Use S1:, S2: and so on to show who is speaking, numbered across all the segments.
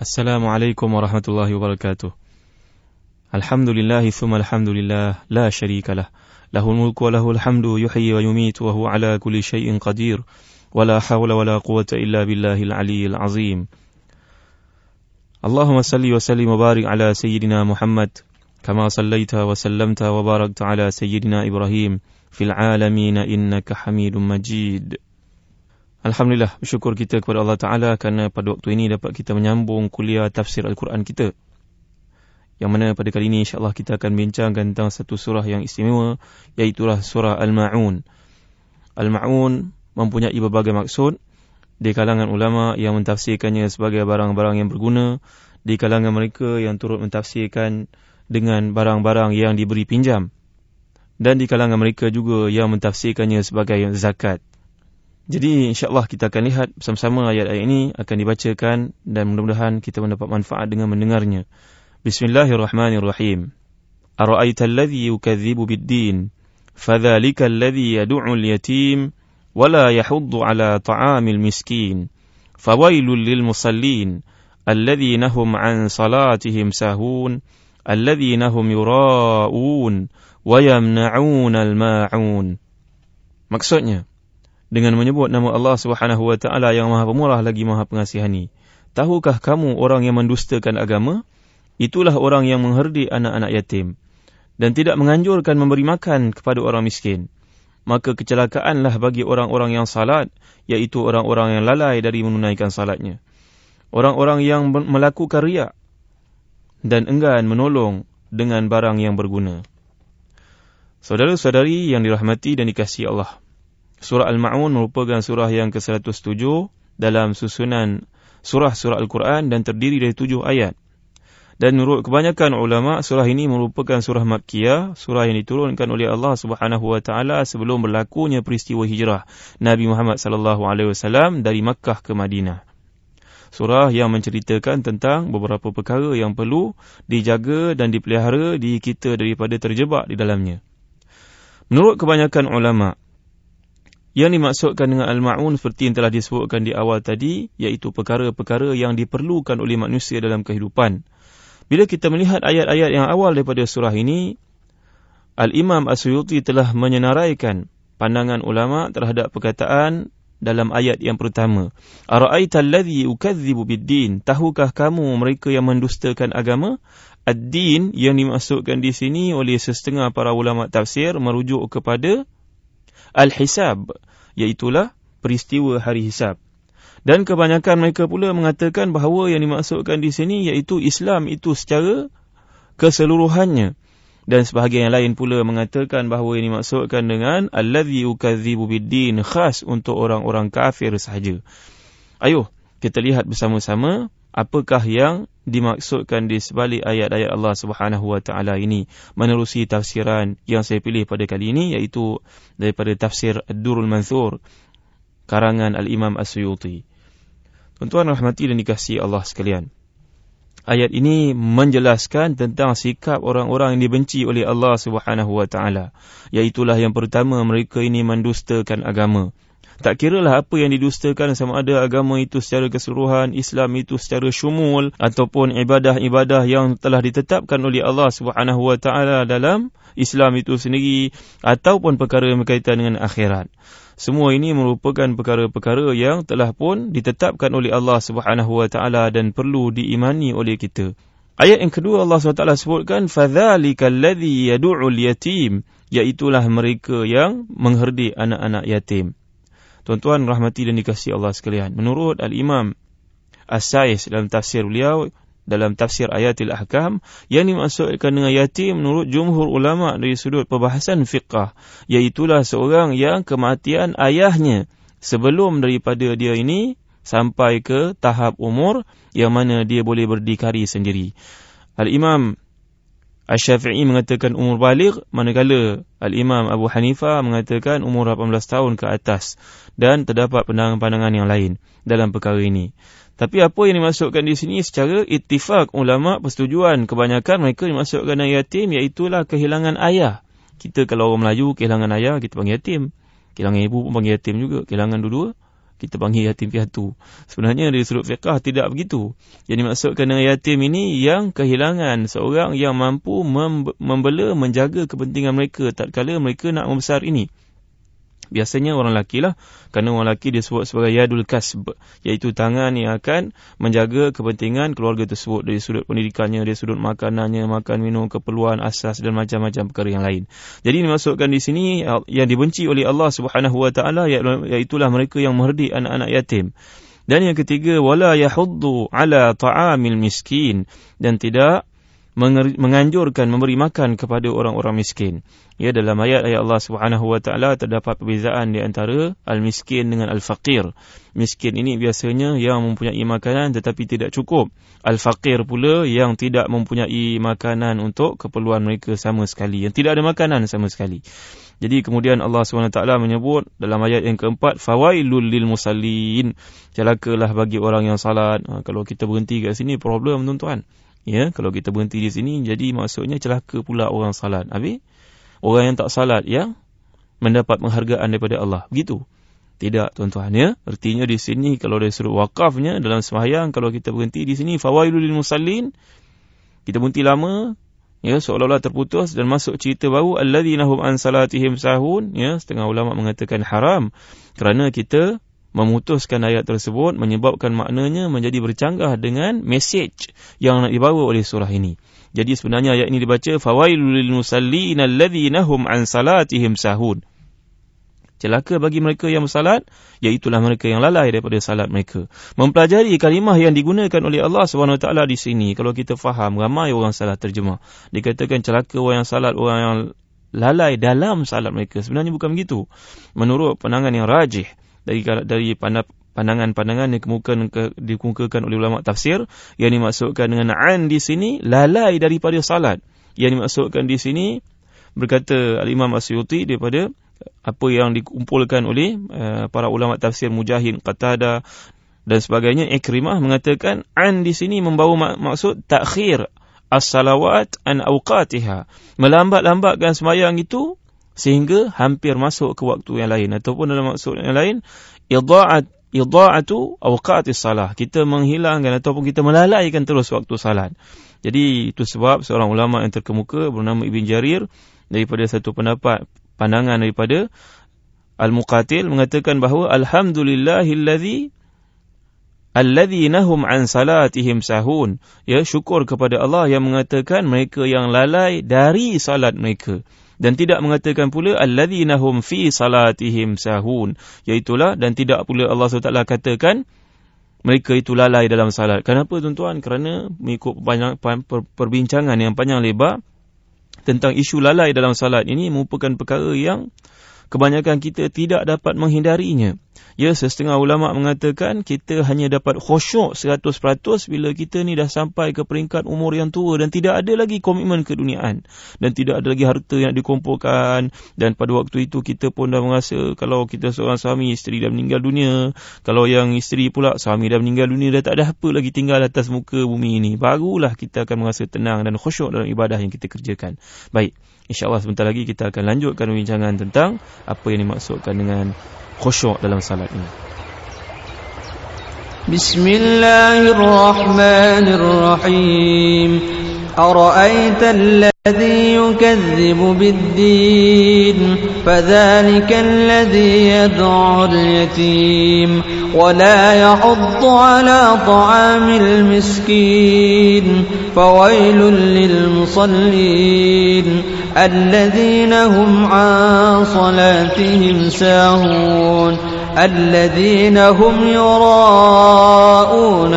S1: السلام عليكم ورحمة الله وبركاته. الحمد لله ثم الحمد لله لا شريك له. له الملك وله الحمد يحيي ويميت وهو على كل شيء قدير. ولا حول ولا قوة إلا بالله العلي العظيم. اللهم صل وسلم وبارك على سيدنا محمد كما صليت وسلمت وباركت على سيدنا إبراهيم في العالمين إنك حميد مجيد. Alhamdulillah, bersyukur kita kepada Allah Ta'ala kerana pada waktu ini dapat kita menyambung kuliah tafsir Al-Quran kita. Yang mana pada kali ini insyaAllah kita akan bincangkan tentang satu surah yang istimewa, iaitulah surah Al-Ma'un. Al-Ma'un mempunyai berbagai maksud di kalangan ulama yang mentafsirkannya sebagai barang-barang yang berguna, di kalangan mereka yang turut mentafsirkan dengan barang-barang yang diberi pinjam, dan di kalangan mereka juga yang mentafsirkannya sebagai zakat. Jadi insyaAllah kita akan lihat bersama-sama ayat-ayat ini akan dibacakan dan mudah-mudahan kita mendapat manfaat dengan mendengarnya. Bismillahirrahmanirrahim. Ara'aita alladhi yukadhibu bid-din fadhalika alladhi yadu'u al-yatim wala yahuddu ala ta'amil miskin fawailul lil musallin alladhina hum an salatihim sahun alladhina hum yura'un wa yamna'un al-ma'un. Maksudnya, dengan menyebut nama Allah Subhanahu wa taala yang Maha Pemurah lagi Maha Pengasihani. Tahukah kamu orang yang mendustakan agama? Itulah orang yang mengherdik anak-anak yatim dan tidak menganjurkan memberi makan kepada orang miskin. Maka kecelakaanlah bagi orang-orang yang salat, iaitu orang-orang yang lalai dari menunaikan salatnya. Orang-orang yang melakukan riak dan enggan menolong dengan barang yang berguna. Saudara-saudari yang dirahmati dan dikasihi Allah. Surah Al-Ma'un merupakan surah yang ke-107 dalam susunan surah-surah Al-Quran dan terdiri dari tujuh ayat. Dan menurut kebanyakan ulama, surah ini merupakan surah Makkiyah, surah yang diturunkan oleh Allah Subhanahu wa taala sebelum berlakunya peristiwa hijrah Nabi Muhammad sallallahu alaihi wasallam dari Makkah ke Madinah. Surah yang menceritakan tentang beberapa perkara yang perlu dijaga dan dipelihara di kita daripada terjebak di dalamnya. Menurut kebanyakan ulama, yang dimaksudkan dengan al-ma'un seperti yang telah disebutkan di awal tadi, iaitu perkara-perkara yang diperlukan oleh manusia dalam kehidupan. Bila kita melihat ayat-ayat yang awal daripada surah ini, Al-Imam As-Suyuti telah menyenaraikan pandangan ulama terhadap perkataan dalam ayat yang pertama. Ara'aita alladhi ukadzibu bid-din? Tahukah kamu mereka yang mendustakan agama? Ad-din yang dimaksudkan di sini oleh setengah para ulama tafsir merujuk kepada Al-Hisab, iaitulah peristiwa hari hisab. Dan kebanyakan mereka pula mengatakan bahawa yang dimaksudkan di sini iaitu Islam itu secara keseluruhannya. Dan sebahagian yang lain pula mengatakan bahawa yang dimaksudkan dengan Alladhi ukadzibu biddin khas untuk orang-orang kafir sahaja. Ayuh, kita lihat bersama-sama apakah yang dimaksudkan di sebalik ayat-ayat Allah Subhanahu wa taala ini menerusi tafsiran yang saya pilih pada kali ini iaitu daripada tafsir Ad-Durrul Manthur karangan Al-Imam As-Suyuti. Tuan-tuan rahmati dan dikasihi Allah sekalian. Ayat ini menjelaskan tentang sikap orang-orang yang dibenci oleh Allah Subhanahu wa taala. Iaitulah yang pertama mereka ini mendustakan agama. Tak kira lah apa yang didustakan sama ada agama itu secara keseluruhan, Islam itu secara syumul ataupun ibadah-ibadah yang telah ditetapkan oleh Allah Subhanahu Wa Taala dalam Islam itu sendiri ataupun perkara yang berkaitan dengan akhirat. Semua ini merupakan perkara-perkara yang telah pun ditetapkan oleh Allah Subhanahu Wa Taala dan perlu diimani oleh kita. Ayat yang kedua Allah SWT sebutkan فَذَلِكَ الَّذِي يَدُعُ الْيَتِيمِ Iaitulah mereka yang mengherdik anak-anak yatim. Tuan-tuan rahmati dan dikasihi Allah sekalian. Menurut Al-Imam As-Sais dalam tafsir beliau, dalam tafsir ayatil ahkam, yang dimaksudkan dengan yatim menurut jumhur ulama dari sudut perbahasan fiqah, iaitulah seorang yang kematian ayahnya sebelum daripada dia ini sampai ke tahap umur yang mana dia boleh berdikari sendiri. Al-Imam Al-Syafi'i mengatakan umur balik, manakala Al-Imam Abu Hanifah mengatakan umur 18 tahun ke atas. Dan terdapat pandangan-pandangan yang lain dalam perkara ini. Tapi apa yang dimasukkan di sini secara ittifak ulama' persetujuan kebanyakan mereka dimasukkan dengan yatim iaitulah kehilangan ayah. Kita kalau orang Melayu kehilangan ayah, kita panggil yatim. Kehilangan ibu pun panggil yatim juga. Kehilangan dua-dua, kita panggil yatim piatu. Sebenarnya dari sudut fiqah tidak begitu. Yang dimaksudkan dengan yatim ini yang kehilangan seorang yang mampu membela, menjaga kepentingan mereka tatkala mereka nak membesar ini. Biasanya orang lelaki lah. Kerana orang lelaki disebut sebagai yadul kasb. Iaitu tangan yang akan menjaga kepentingan keluarga tersebut. Dari sudut pendidikannya, dari sudut makanannya, makan minum, keperluan asas dan macam-macam perkara yang lain. Jadi dimasukkan di sini yang dibenci oleh Allah Subhanahu Wa Taala iaitulah mereka yang merdik anak-anak yatim. Dan yang ketiga, wala yahuddu ala ta'amil miskin dan tidak menganjurkan memberi makan kepada orang-orang miskin. Ya dalam ayat ayat Allah Subhanahu wa taala terdapat perbezaan di antara al-miskin dengan al-faqir. Miskin ini biasanya yang mempunyai makanan tetapi tidak cukup. Al-faqir pula yang tidak mempunyai makanan untuk keperluan mereka sama sekali, yang tidak ada makanan sama sekali. Jadi kemudian Allah SWT menyebut dalam ayat yang keempat fawailul lil musallin celakalah bagi orang yang salat. Ha, kalau kita berhenti kat sini problem tuan-tuan. Ya, kalau kita berhenti di sini, jadi maksudnya celaka pula orang salat. Habis, orang yang tak salat, ya, mendapat penghargaan daripada Allah. Begitu. Tidak, tuan-tuan, ya. Artinya di sini, kalau dari suruh wakafnya, dalam sembahyang, kalau kita berhenti di sini, fawailul musallin, kita berhenti lama, ya, seolah-olah terputus, dan masuk cerita baru, alladhina hum an salatihim sahun, ya, setengah ulama mengatakan haram, kerana kita memutuskan ayat tersebut menyebabkan maknanya menjadi bercanggah dengan message yang nak dibawa oleh surah ini. Jadi sebenarnya ayat ini dibaca fawailul lil musallin alladhina hum an salatihim sahun. Celaka bagi mereka yang bersalat, iaitulah mereka yang lalai daripada salat mereka. Mempelajari kalimah yang digunakan oleh Allah SWT di sini, kalau kita faham, ramai orang salah terjemah. Dikatakan celaka orang yang salat, orang yang lalai dalam salat mereka. Sebenarnya bukan begitu. Menurut pandangan yang rajih, dari dari pandangan-pandangan yang kemukakan ke, dikemukakan oleh ulama tafsir yang dimaksudkan dengan an di sini lalai daripada salat. Yang dimaksudkan di sini berkata al-Imam Asyuti daripada apa yang dikumpulkan oleh uh, para ulama tafsir Mujahid Qatada dan sebagainya Ikrimah mengatakan an di sini membawa mak maksud takhir as-salawat an awqatiha. Melambat-lambatkan sembahyang itu sehingga hampir masuk ke waktu yang lain. Ataupun dalam maksud yang lain idha'at idha'atu awqatis salah. Kita menghilangkan ataupun kita melalaikan terus waktu salat. Jadi itu sebab seorang ulama yang terkemuka bernama Ibn Jarir daripada satu pendapat pandangan daripada Al-Muqatil mengatakan bahawa alhamdulillahillazi alladhi nahum an salatihim sahun. Ya syukur kepada Allah yang mengatakan mereka yang lalai dari salat mereka dan tidak mengatakan pula alladzina hum fi salatihim sahun. Iaitulah dan tidak pula Allah SWT katakan mereka itu lalai dalam salat. Kenapa tuan-tuan? Kerana mengikut perbincangan yang panjang lebar tentang isu lalai dalam salat ini merupakan perkara yang kebanyakan kita tidak dapat menghindarinya Ya, setengah ulama mengatakan kita hanya dapat khusyuk 100% bila kita ni dah sampai ke peringkat umur yang tua dan tidak ada lagi komitmen keduniaan dan tidak ada lagi harta yang dikumpulkan dan pada waktu itu kita pun dah merasa kalau kita seorang suami isteri dah meninggal dunia, kalau yang isteri pula suami dah meninggal dunia dah tak ada apa lagi tinggal atas muka bumi ini. Barulah kita akan merasa tenang dan khusyuk dalam ibadah yang kita kerjakan. Baik, insya-Allah sebentar lagi kita akan lanjutkan perbincangan tentang apa yang dimaksudkan dengan khusyuk dalam salat ini.
S2: Bismillahirrahmanirrahim. أرأيت الذي يكذب بالدين فذلك الذي يدعو اليتيم ولا يحض على طعام المسكين فويل للمصلين الذين هم عن صلاتهم ساهون الذين هم يراءون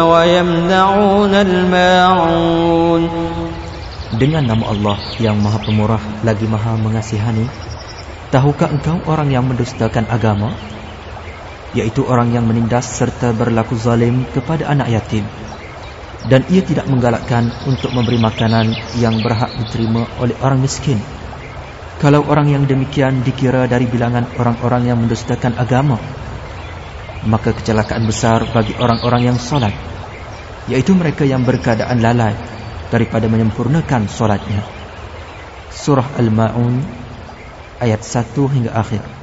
S2: ويمنعون الماعون
S3: Dengan nama Allah yang maha pemurah lagi maha mengasihani Tahukah engkau orang yang mendustakan agama Iaitu orang yang menindas serta berlaku zalim kepada anak yatim dan ia tidak menggalakkan untuk memberi makanan yang berhak diterima oleh orang miskin. Kalau orang yang demikian dikira dari bilangan orang-orang yang mendustakan agama, maka kecelakaan besar bagi orang-orang yang solat, yaitu mereka yang berkeadaan lalai daripada menyempurnakan solatnya. Surah Al-Ma'un ayat 1 hingga akhir.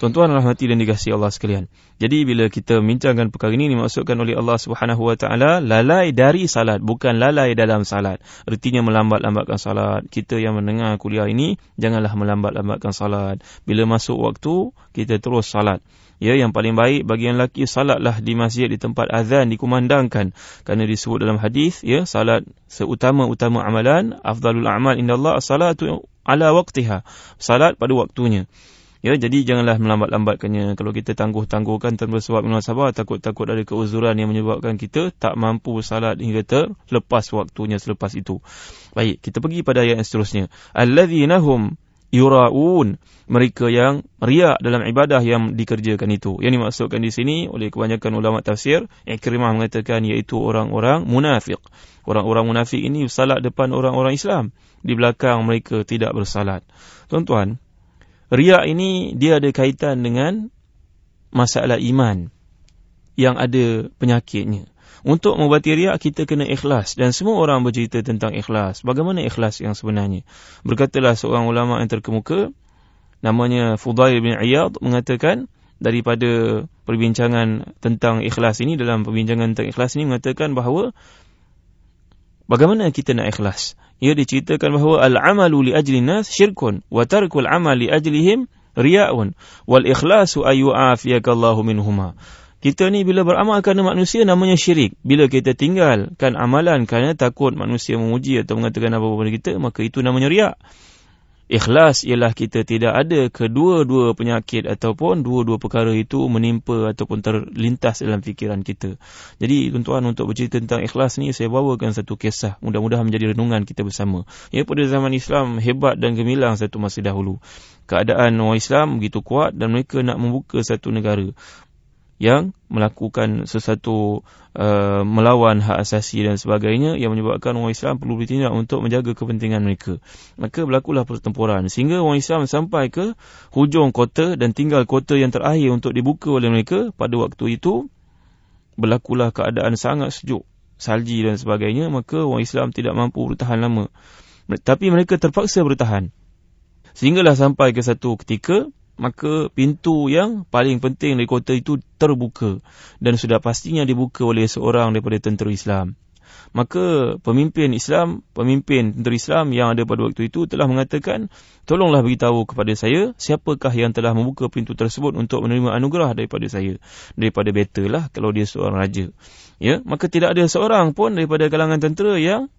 S1: Tuan-tuan rahmati dan dikasihi Allah sekalian. Jadi bila kita bincangkan perkara ini dimaksudkan oleh Allah Subhanahu Wa Taala lalai dari salat bukan lalai dalam salat. Artinya melambat-lambatkan salat. Kita yang mendengar kuliah ini janganlah melambat-lambatkan salat. Bila masuk waktu kita terus salat. Ya yang paling baik bagi yang lelaki salatlah di masjid di tempat azan dikumandangkan kerana disebut dalam hadis ya salat seutama-utama amalan afdalul a'mal indallah as-salatu ala waqtiha. Salat pada waktunya. Ya, jadi janganlah melambat-lambatkannya. Kalau kita tangguh-tangguhkan tanpa sebab sabar, takut-takut ada keuzuran yang menyebabkan kita tak mampu salat hingga terlepas waktunya selepas itu. Baik, kita pergi pada ayat yang seterusnya. Alladzina hum yura'un. Mereka yang riak dalam ibadah yang dikerjakan itu. Yang dimaksudkan di sini oleh kebanyakan ulama tafsir, Ikrimah mengatakan iaitu orang-orang munafik. Orang-orang munafik ini salat depan orang-orang Islam. Di belakang mereka tidak bersalat. Tuan-tuan, Riak ini dia ada kaitan dengan masalah iman yang ada penyakitnya. Untuk mengubati riak kita kena ikhlas dan semua orang bercerita tentang ikhlas. Bagaimana ikhlas yang sebenarnya? Berkatalah seorang ulama yang terkemuka namanya Fudail bin Iyad mengatakan daripada perbincangan tentang ikhlas ini dalam perbincangan tentang ikhlas ini mengatakan bahawa bagaimana kita nak ikhlas? ia diceritakan bahawa al-amalu li ajli nas syirkun wa tarkul amal li ajlihim riya'un wal ikhlasu ayyu'afiyakallahu minhuma kita ni bila beramal kerana manusia namanya syirik. Bila kita tinggalkan amalan kerana takut manusia memuji atau mengatakan apa-apa kepada kita maka itu namanya riak Ikhlas ialah kita tidak ada kedua-dua penyakit ataupun dua-dua perkara itu menimpa ataupun terlintas dalam fikiran kita. Jadi tuan-tuan untuk bercerita tentang ikhlas ni saya bawakan satu kisah mudah-mudahan menjadi renungan kita bersama. Ya pada zaman Islam hebat dan gemilang satu masa dahulu. Keadaan orang Islam begitu kuat dan mereka nak membuka satu negara yang melakukan sesuatu uh, melawan hak asasi dan sebagainya yang menyebabkan orang Islam perlu bertindak untuk menjaga kepentingan mereka. Maka berlakulah pertempuran sehingga orang Islam sampai ke hujung kota dan tinggal kota yang terakhir untuk dibuka oleh mereka pada waktu itu berlakulah keadaan sangat sejuk, salji dan sebagainya maka orang Islam tidak mampu bertahan lama. Tapi mereka terpaksa bertahan. Sehinggalah sampai ke satu ketika maka pintu yang paling penting dari kota itu terbuka dan sudah pastinya dibuka oleh seorang daripada tentera Islam. Maka pemimpin Islam, pemimpin tentera Islam yang ada pada waktu itu telah mengatakan, tolonglah beritahu kepada saya siapakah yang telah membuka pintu tersebut untuk menerima anugerah daripada saya. Daripada better lah kalau dia seorang raja. Ya, maka tidak ada seorang pun daripada kalangan tentera yang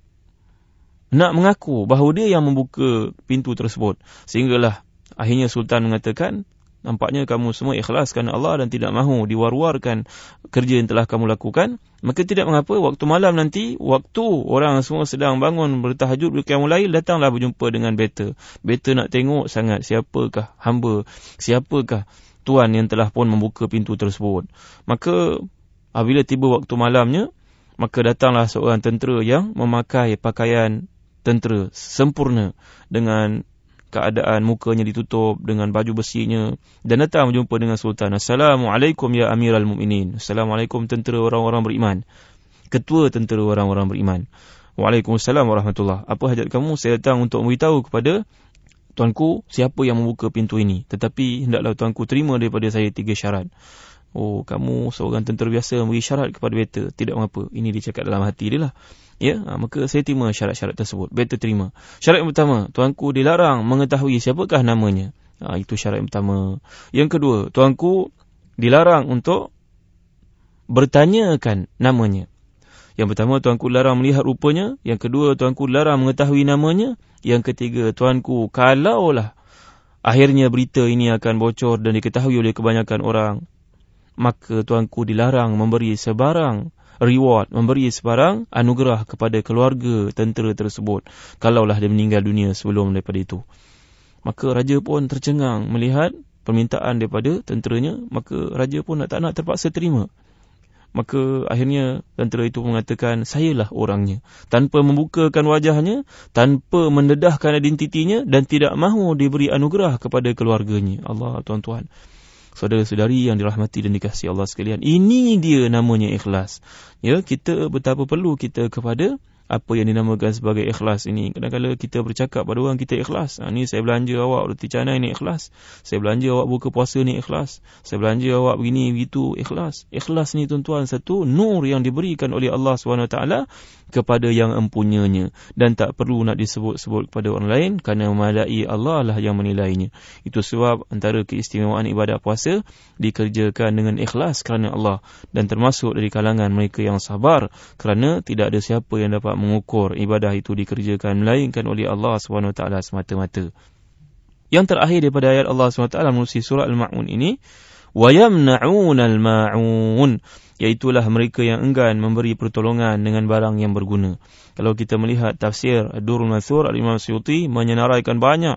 S1: nak mengaku bahawa dia yang membuka pintu tersebut. Sehinggalah Akhirnya Sultan mengatakan, nampaknya kamu semua ikhlas kerana Allah dan tidak mahu diwar-warkan kerja yang telah kamu lakukan. Maka tidak mengapa, waktu malam nanti, waktu orang semua sedang bangun bertahajud, berkiamu lain, datanglah berjumpa dengan Beta. Beta nak tengok sangat siapakah hamba, siapakah tuan yang telah pun membuka pintu tersebut. Maka, apabila tiba waktu malamnya, maka datanglah seorang tentera yang memakai pakaian tentera sempurna dengan keadaan mukanya ditutup dengan baju besinya dan datang berjumpa dengan sultan. Assalamualaikum ya amiral mukminin assalamualaikum tentera orang-orang beriman. Ketua tentera orang-orang beriman. Waalaikumsalam warahmatullah. Apa hajat kamu? Saya datang untuk memberitahu kepada tuanku siapa yang membuka pintu ini. Tetapi hendaklah tuanku terima daripada saya tiga syarat. Oh, kamu seorang tentera biasa memberi syarat kepada beta. Tidak mengapa. Ini dicakap dalam hati dia lah. Ya, ha, maka saya terima syarat-syarat tersebut. Beta terima. Syarat yang pertama, tuanku dilarang mengetahui siapakah namanya. Ha, itu syarat yang pertama. Yang kedua, tuanku dilarang untuk bertanyakan namanya. Yang pertama, tuanku dilarang melihat rupanya. Yang kedua, tuanku dilarang mengetahui namanya. Yang ketiga, tuanku, kalaulah akhirnya berita ini akan bocor dan diketahui oleh kebanyakan orang, maka tuanku dilarang memberi sebarang reward, memberi sebarang anugerah kepada keluarga tentera tersebut kalaulah dia meninggal dunia sebelum daripada itu. Maka raja pun tercengang melihat permintaan daripada tenteranya, maka raja pun tak nak terpaksa terima. Maka akhirnya tentera itu mengatakan, sayalah orangnya. Tanpa membukakan wajahnya, tanpa mendedahkan identitinya dan tidak mahu diberi anugerah kepada keluarganya. Allah tuan-tuan saudara-saudari yang dirahmati dan dikasihi Allah sekalian. Ini dia namanya ikhlas. Ya, kita betapa perlu kita kepada apa yang dinamakan sebagai ikhlas ini. Kadang-kadang kita bercakap pada orang kita ikhlas. Ha, ni saya belanja awak roti canai ni ikhlas. Saya belanja awak buka puasa ni ikhlas. Saya belanja awak begini begitu ikhlas. Ikhlas ni tuan-tuan satu nur yang diberikan oleh Allah SWT kepada yang empunyanya dan tak perlu nak disebut-sebut kepada orang lain kerana memadai Allah lah yang menilainya. Itu sebab antara keistimewaan ibadat puasa dikerjakan dengan ikhlas kerana Allah dan termasuk dari kalangan mereka yang sabar kerana tidak ada siapa yang dapat mengukur ibadah itu dikerjakan melainkan oleh Allah SWT semata-mata. Yang terakhir daripada ayat Allah SWT melalui surah Al-Ma'un ini وَيَمْنَعُونَ الْمَعُونَ Iaitulah mereka yang enggan memberi pertolongan dengan barang yang berguna. Kalau kita melihat tafsir Durul Mathur Al-Imam Syuti menyenaraikan banyak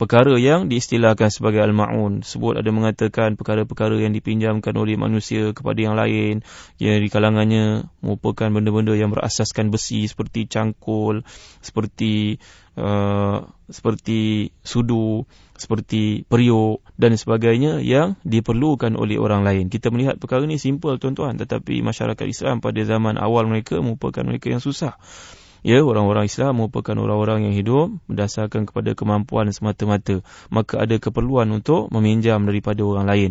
S1: perkara yang diistilahkan sebagai Al-Ma'un. Sebut ada mengatakan perkara-perkara yang dipinjamkan oleh manusia kepada yang lain. Yang di kalangannya merupakan benda-benda yang berasaskan besi seperti cangkul, seperti uh, seperti sudu, seperti periuk dan sebagainya yang diperlukan oleh orang lain. Kita melihat perkara ini simple tuan-tuan tetapi masyarakat Islam pada zaman awal mereka merupakan mereka yang susah. Ya, orang-orang Islam merupakan orang-orang yang hidup berdasarkan kepada kemampuan semata-mata. Maka ada keperluan untuk meminjam daripada orang lain.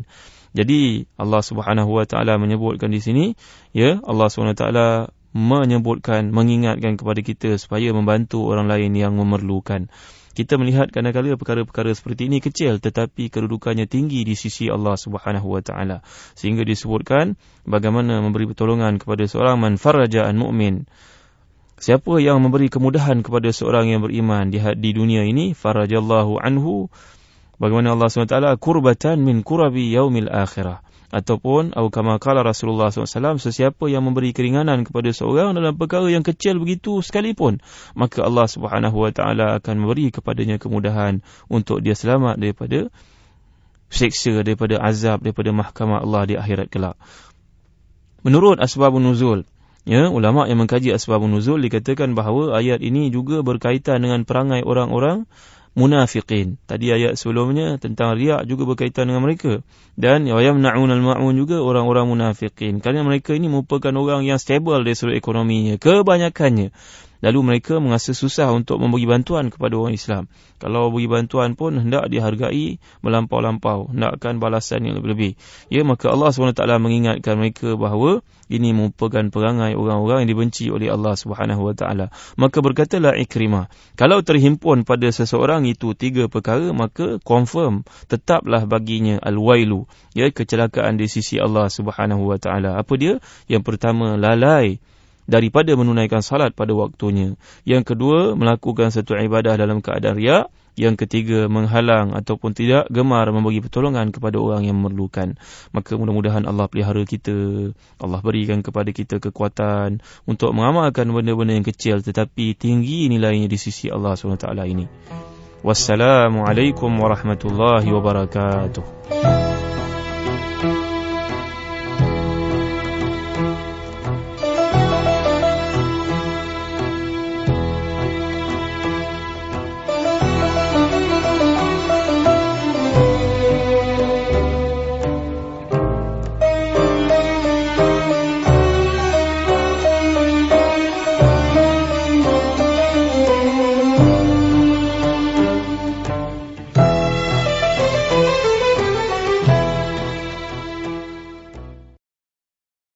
S1: Jadi Allah Subhanahu Wa Taala menyebutkan di sini, ya, Allah Subhanahu Wa Taala menyebutkan mengingatkan kepada kita supaya membantu orang lain yang memerlukan kita melihat kadang-kadang perkara-perkara seperti ini kecil tetapi kedudukannya tinggi di sisi Allah Subhanahu wa taala sehingga disebutkan bagaimana memberi pertolongan kepada seorang man farajaan mukmin siapa yang memberi kemudahan kepada seorang yang beriman di di dunia ini farajallahu anhu bagaimana Allah taala kurbatan min kurabi yaumil akhirah. Ataupun atau kama kala Rasulullah SAW sesiapa yang memberi keringanan kepada seorang dalam perkara yang kecil begitu sekalipun maka Allah taala akan memberi kepadanya kemudahan untuk dia selamat daripada seksa daripada azab daripada mahkamah Allah di akhirat kelak. Menurut asbabun nuzul ya ulama yang mengkaji asbabun nuzul dikatakan bahawa ayat ini juga berkaitan dengan perangai orang-orang munafiqin. Tadi ayat sebelumnya tentang riak juga berkaitan dengan mereka. Dan yamna'un al-ma'un juga orang-orang munafiqin. Kerana mereka ini merupakan orang yang stable dari sudut ekonominya. Kebanyakannya. Lalu mereka merasa susah untuk memberi bantuan kepada orang Islam. Kalau beri bantuan pun hendak dihargai melampau-lampau. Hendakkan balasan yang lebih-lebih. Ya, maka Allah SWT mengingatkan mereka bahawa ini merupakan perangai orang-orang yang dibenci oleh Allah SWT. Maka berkatalah ikrimah. Kalau terhimpun pada seseorang itu tiga perkara, maka confirm tetaplah baginya al-wailu. Ya, kecelakaan di sisi Allah SWT. Apa dia? Yang pertama, lalai daripada menunaikan salat pada waktunya. Yang kedua, melakukan satu ibadah dalam keadaan riak. Yang ketiga, menghalang ataupun tidak gemar memberi pertolongan kepada orang yang memerlukan. Maka mudah-mudahan Allah pelihara kita. Allah berikan kepada kita kekuatan untuk mengamalkan benda-benda yang kecil tetapi tinggi nilainya di sisi Allah SWT ini. Wassalamualaikum warahmatullahi wabarakatuh.